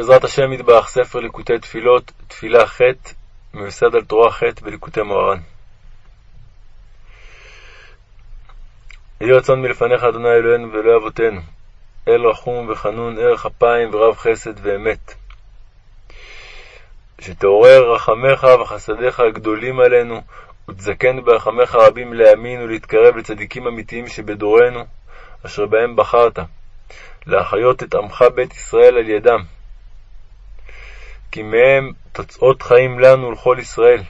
בעזרת השם יתברך, ספר ליקוטי תפילות, תפילה ח', מיוסד על תורה ח' בליקוטי מוהר"ן. יהי רצון מלפניך, אדוני אלוהינו ואלוהי אבותינו, אל רחום וחנון, ערך אפיים ורב חסד ואמת. שתעורר רחמך וחסדיך הגדולים עלינו, ותזכנו ברחמך רבים להאמין ולהתקרב לצדיקים אמיתיים שבדורנו, אשר בהם בחרת, להחיות את עמך בית ישראל על ידם. כי מהם תוצאות חיים לנו ולכל ישראל.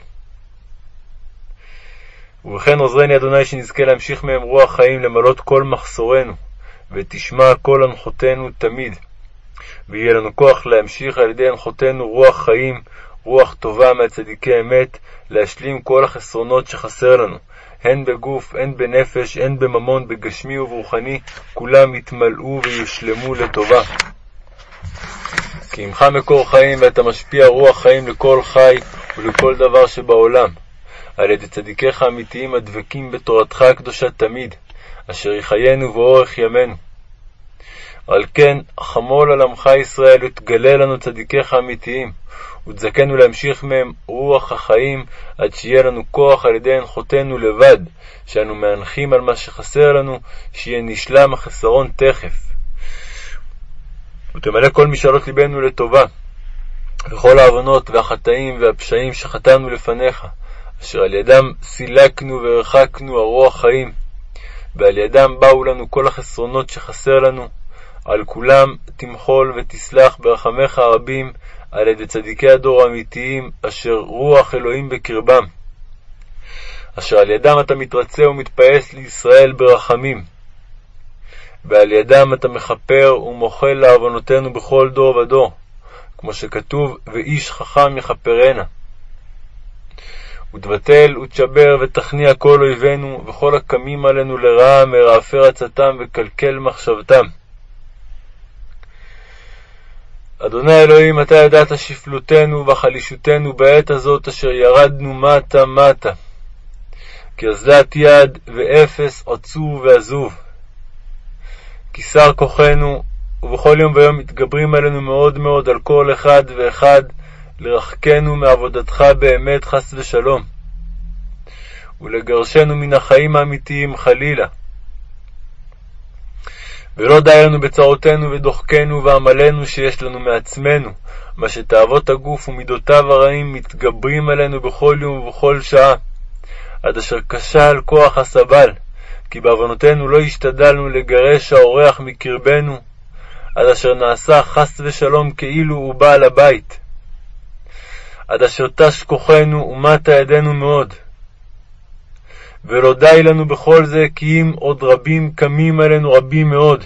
ובכן עוזרני אדוני שנזכה להמשיך מהם רוח חיים למלות כל מחסורנו, ותשמע כל הנחותינו תמיד. ויהיה לנו כוח להמשיך על ידי הנחותינו רוח חיים, רוח טובה מהצדיקי אמת, להשלים כל החסרונות שחסר לנו, הן בגוף, הן בנפש, הן בממון, בגשמי וברוחני, כולם יתמלאו ויושלמו לטובה. כי עמך מקור חיים, ואתה משפיע רוח חיים לכל חי ולכל דבר שבעולם, על ידי צדיקיך האמיתיים הדבקים בתורתך הקדושה תמיד, אשר יחיינו באורך ימינו. על כן, חמול על עמך ישראל, ותגלה לנו צדיקיך האמיתיים, ותזכנו להמשיך מהם רוח החיים, עד שיהיה לנו כוח על ידי הנחותינו לבד, שאנו מהנחים על מה שחסר לנו, שיהיה נשלם החסרון תכף. ותמלא כל משאלות ליבנו לטובה, וכל העוונות והחטאים והפשעים שחטאנו לפניך, אשר על ידם סילקנו והרחקנו הרוח חיים, ועל ידם באו לנו כל החסרונות שחסר לנו, על כולם תמחול ותסלח ברחמיך הרבים על ידי צדיקי הדור האמיתיים, אשר רוח אלוהים בקרבם, אשר על ידם אתה מתרצה ומתפעס לישראל ברחמים, ועל ידם אתה מכפר ומוחל לעוונותינו בכל דור ודור, כמו שכתוב, ואיש חכם יכפרנה. ותבטל ותשבר ותכניע כל אויבינו, וכל הקמים עלינו לרעה מרעפר עצתם וקלקל מחשבתם. אדוני אלוהים, אתה ידעת שפלותנו וחלישותנו בעת הזאת, אשר ירדנו מטה מטה. כי אוזלת יד ואפס עצוב ועזוב. כי שר כוחנו, ובכל יום ויום מתגברים עלינו מאוד מאוד על כל אחד ואחד, לרחקנו מעבודתך באמת חס ושלום, ולגרשנו מן החיים האמיתיים חלילה. ולא די לנו בצרותינו ודוחקנו ועמלנו שיש לנו מעצמנו, מה שתאוות הגוף ומידותיו הרעים מתגברים עלינו בכל יום ובכל שעה, עד אשר כשל כוח הסבל, כי בעוונותינו לא השתדלנו לגרש האורח מקרבנו, עד אשר נעשה חס ושלום כאילו הוא בעל הבית. עד אשר תש כוחנו ומטה ידינו מאוד. ולא די לנו בכל זה, כי אם עוד רבים קמים עלינו רבים מאוד.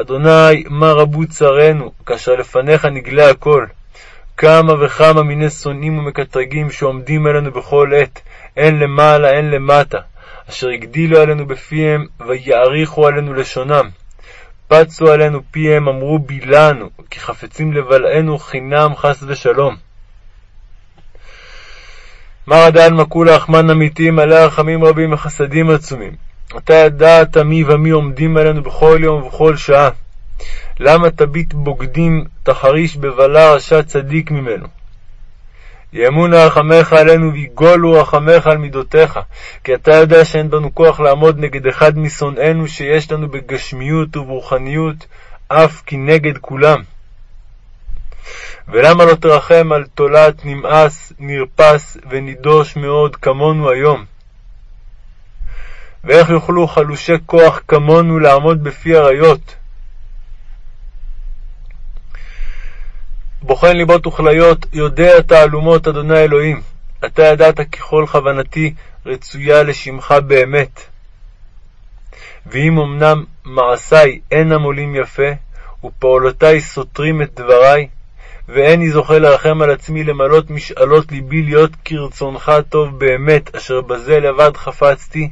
אדוני, מה רבו צרינו, כאשר לפניך נגלה הכל. כמה וכמה מיני שונאים ומקטרגים שעומדים עלינו בכל עת, הן למעלה הן למטה, אשר הגדילו עלינו בפיהם, ויעריכו עלינו לשונם. פצו עלינו פיהם, אמרו בילנו, כי חפצים לבלענו חינם חס ושלום. מר דן כולה רחמן אמיתי, מלא רחמים רבים וחסדים עצומים. אתה ידעת מי ומי עומדים עלינו בכל יום ובכל שעה. למה תביט בוגדים תחריש בבלה רשע צדיק ממנו? יאמון רחמך עלינו ויגולו רחמך על מידותיך, כי אתה יודע שאין בנו כוח לעמוד נגד אחד משונאינו שיש לנו בגשמיות וברוחניות, אף נגד כולם. ולמה לא תרחם על תולעת נמאס, נרפס ונידוש מאוד כמונו היום? ואיך יוכלו חלושי כוח כמונו לעמוד בפי אריות? בוחן ליבות וכליות, יודע תעלומות אדוני אלוהים. אתה ידעת ככל כוונתי רצויה לשמך באמת. ואם אמנם מעשיי אינם עולים יפה, ופעולותיי סותרים את דבריי, ואיני זוכה לרחם על עצמי למלות משאלות ליבי להיות כרצונך טוב באמת, אשר בזה לבד חפצתי.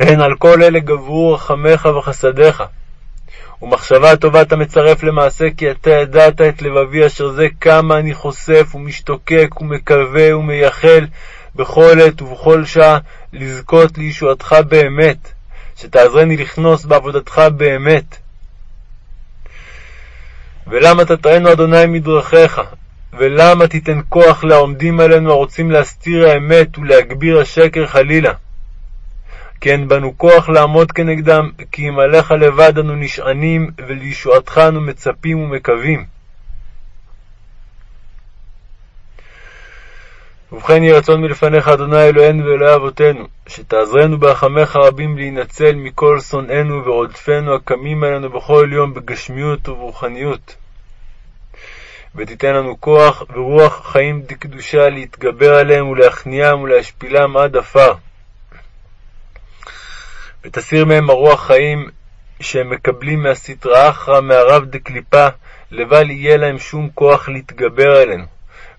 הן על כל אלה גברו רחמך וחסדיך. ומחשבה טובה אתה מצרף למעשה, כי אתה ידעת את לבבי אשר זה כמה אני חושף ומשתוקק ומקווה ומייחל בכל עת ובכל שעה לזכות לישועתך באמת, שתעזרני לכנוס בעבודתך באמת. ולמה תטענו אדוני מדרכיך? ולמה תיתן כוח לעומדים עלינו הרוצים להסתיר האמת ולהגביר השקר חלילה? כי אין בנו כוח לעמוד כנגדם, כי אם עליך לבד אנו נשענים, ולישועתך אנו מצפים ומקווים. ובכן יהי רצון מלפניך, אדוני אלוהינו ואלוהי אבותינו, שתעזרנו ברחמך רבים להינצל מכל שונאינו ורודפינו הקמים עלינו בכל יום בגשמיות וברוחניות. ותיתן לנו כוח ורוח חיים דקדושה להתגבר עליהם ולהכניעם ולהשפילם עד עפר. ותסיר מהם הרוח חיים שהם מקבלים מהסטרא אחרא מהרב דקליפה, לבל יהיה להם שום כוח להתגבר עלינו.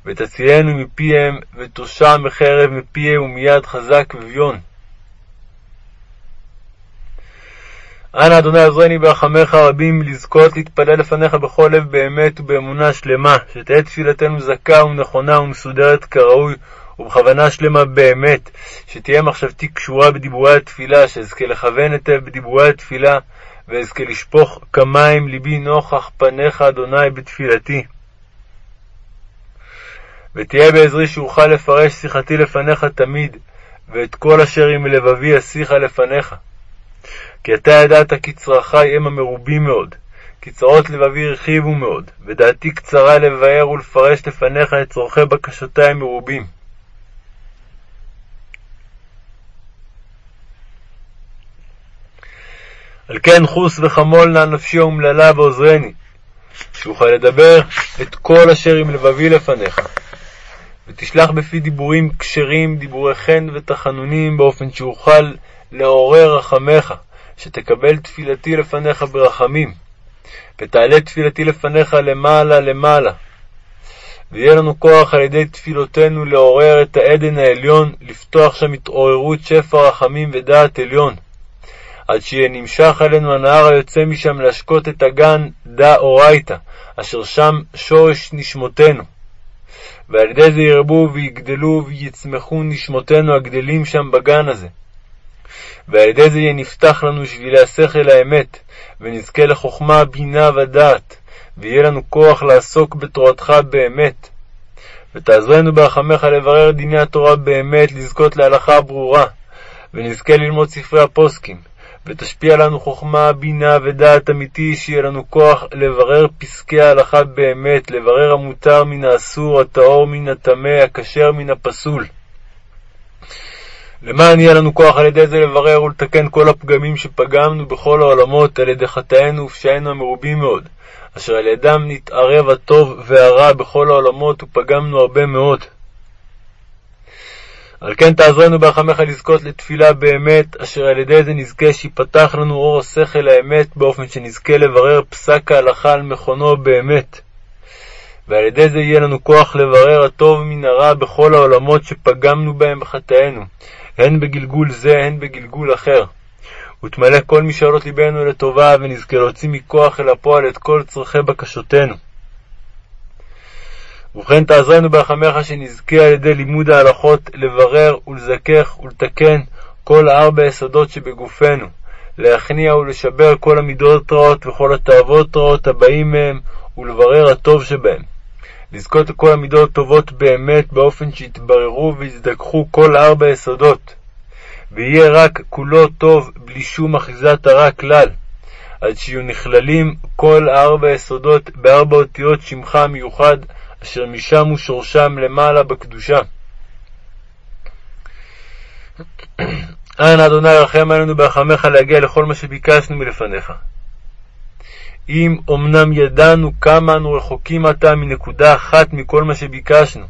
ותצילנו מפיהם, ותושע מחרב מפיהם ומיד חזק וביון. אנא אדוני עזרני ברחמך הרבים לזכות להתפלל לפניך בכל לב באמת ובאמונה שלמה, שתהא תפילתנו זכה ונכונה ומסודרת כראוי, ובכוונה שלמה באמת, שתהיה מחשבתי קשורה בדיבורי התפילה, שאזכה לכוון היטב בדיבורי התפילה, ואזכה לשפוך כמים ליבי נוכח פניך, אדוני, בתפילתי. ותהיה בעזרי שאוכל לפרש שיחתי לפניך תמיד, ואת כל אשר עם לבבי אשיחה לפניך. כי אתה ידעת כי צרכי הם המרובים מאוד, כי צרות לבבי הרחיבו מאוד, ודעתי קצרה לבאר ולפרש לפניך את צורכי בקשותי המרובים. על כן חוס וחמול נא נפשי אומללה ועוזרני, שאוכל לדבר את כל אשר עם לבבי לפניך. ותשלח בפי דיבורים כשרים, דיבורי חן ותחנונים, באופן שאוכל לעורר רחמך, שתקבל תפילתי לפניך ברחמים, ותעלה תפילתי לפניך למעלה למעלה. ויהיה לנו כוח על ידי תפילותינו לעורר את העדן העליון, לפתוח שם התעוררות שפע רחמים ודעת עליון. עד שיהיה נמשך עלינו הנהר היוצא משם להשקות את הגן דא אורייתא, אשר שם שורש נשמותינו. ועל ידי זה ירבו ויגדלו ויצמחו נשמותינו הגדלים שם בגן הזה. ועל ידי זה יהיה נפתח לנו שבילי השכל האמת, ונזכה לחוכמה, בינה ודעת, ויהיה לנו כוח לעסוק בתורתך באמת. ותעזרנו ברחמך לברר דיני התורה באמת, לזכות להלכה ברורה, ונזכה ללמוד ספרי הפוסקים, ותשפיע לנו חוכמה, בינה ודעת אמיתי, שיהיה לנו כוח לברר פסקי ההלכה באמת, לברר המותר מן האסור, הטהור מן הטמא, הכשר מן הפסול. למען יהיה לנו כוח על ידי זה לברר ולתקן כל הפגמים שפגמנו בכל העולמות על ידי חטאינו ופשעינו המרובים מאוד, אשר על ידם נתערב הטוב והרע בכל העולמות ופגמנו הרבה מאוד. על כן תעזרנו ברחמך לזכות לתפילה באמת, אשר על ידי זה נזכה שיפתח לנו אור השכל האמת, באופן שנזכה לברר פסק ההלכה על מכונו באמת. ועל ידי זה יהיה לנו כוח לברר הטוב מן הרע בכל העולמות שפגמנו בהם בחטאינו, הן בגלגול זה, הן בגלגול אחר. ותמלא כל משאלות ליבנו לטובה, ונזכה להוציא מכוח אל הפועל את כל צרכי בקשותינו. ובכן תעזרנו ברחמך שנזכה על ידי לימוד ההלכות לברר ולזכך ולתקן כל ארבע יסודות שבגופנו, להכניע ולשבר כל המידות רעות וכל התאוות רעות הבאים מהם, ולברר הטוב שבהם. לזכות לכל המידות הטובות באמת באופן שיתבררו ויזדככו כל ארבע יסודות, ויהיה רק כולו טוב בלי שום אחיזת הרע כלל, עד שיהיו נכללים כל ארבע יסודות בארבע אותיות שמך המיוחד, אשר משם הוא שורשם למעלה בקדושה. אנא אדוני רחם עלינו ברחמך להגיע לכל מה שביקשנו מלפניך. אם אמנם ידענו כמה אנו רחוקים עתה מנקודה אחת מכל מה שביקשנו,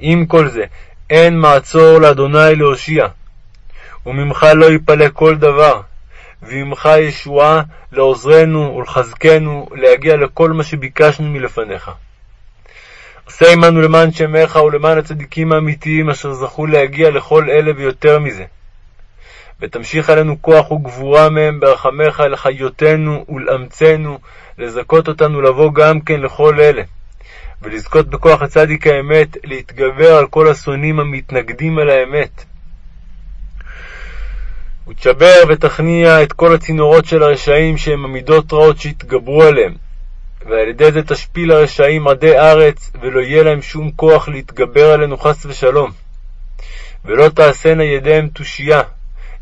עם כל זה, אין מעצור לאדוני להושיע, וממך לא יפלא כל דבר, ועמך ישועה לעוזרנו ולחזקנו להגיע לכל מה שביקשנו מלפניך. עשה עמנו למען שמך ולמען הצדיקים האמיתיים אשר זכו להגיע לכל אלה ויותר מזה. ותמשיך עלינו כוח וגבורה מהם ברחמך לחיותנו ולאמצנו, לזכות אותנו לבוא גם כן לכל אלה, ולזכות בכוח הצדיק האמת להתגבר על כל השונאים המתנגדים על האמת. ותשבר ותכניע את כל הצינורות של הרשעים שהם המידות רעות שהתגברו עליהם, ועל ידי זה תשפיל הרשעים עדי ארץ, ולא יהיה להם שום כוח להתגבר עלינו חס ושלום. ולא תעשינה ידיהם תושייה,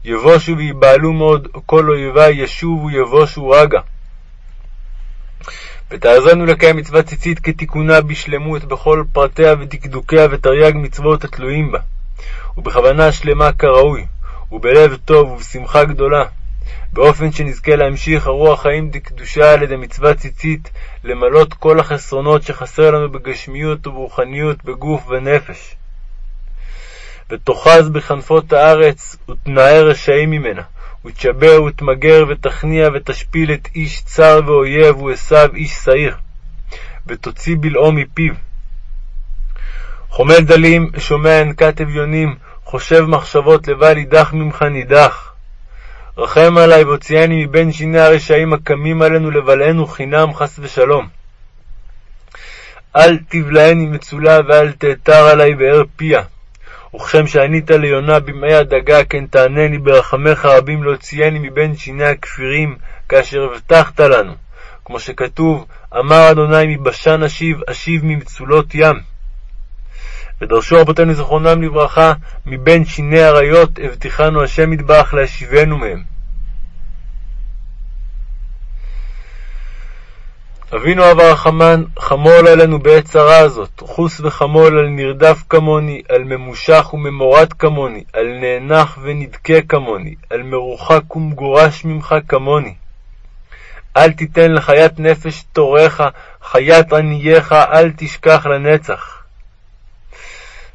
יבושו ויבהלו מאוד, כל אויבי ישובו יבושו רגע. ותעזרנו לקיים מצוות ציצית כתיקונה בשלמות בכל פרטיה ודקדוקיה ותרי"ג מצוות התלויים בה, ובכוונה שלמה כראוי, ובלב טוב ובשמחה גדולה, באופן שנזכה להמשיך הרוח חיים דקדושה על ידי מצוות ציצית, למלות כל החסרונות שחסר לנו בגשמיות וברוחניות בגוף ונפש. ותאחז בכנפות הארץ, ותנער רשעים ממנה, ותשבר ותמגר ותכניע ותשפיל את איש צר ואויב ועשו איש שעיר, ותוציא בלעו מפיו. חומל דלים, שומע אנקת אביונים, חושב מחשבות לבל יידח ממך נידח. רחם עלי והוציאני מבין שיני הרשעים הקמים עלינו לבלענו חינם חס ושלום. אל תבלעני מצולה ואל תאתר עלי באר פיה. וכשם שענית ליונה במעי הדגה, כן תענני ברחמך רבים להוציאני מבין שיני הכפירים, כאשר הבטחת לנו. כמו שכתוב, אמר אדוני מבשן אשיב, אשיב ממצולות ים. ודרשו רבותינו זכרונם לברכה, מבין שיני אריות, הבטיחנו השם יתברך להשיבנו מהם. אבינו אב הרחמן, חמול עלינו בעת צרה הזאת, חוס וחמול על נרדף כמוני, על ממושך וממורד כמוני, על נאנח ונדכה כמוני, על מרוחק ומגורש ממך כמוני. אל תיתן לחיית נפש תורך, חיית ענייך, אל תשכח לנצח.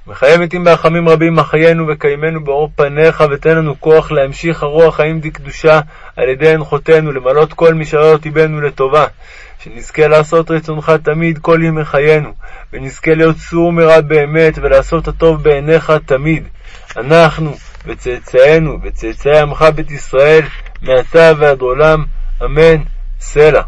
מחיה מתים ברחמים רבים מחיינו וקיימנו באור פניך, ותן לנו כוח להמשיך הרוח חיים דקדושה על ידי הנחותנו, למלות כל משאלות ליבנו לטובה. שנזכה לעשות רצונך תמיד כל ימי חיינו, ונזכה להיות סור מרע באמת, ולעשות הטוב בעיניך תמיד. אנחנו, וצאצאינו, וצאצאי עמך בית ישראל, מעתה ועד עולם, אמן, סלע.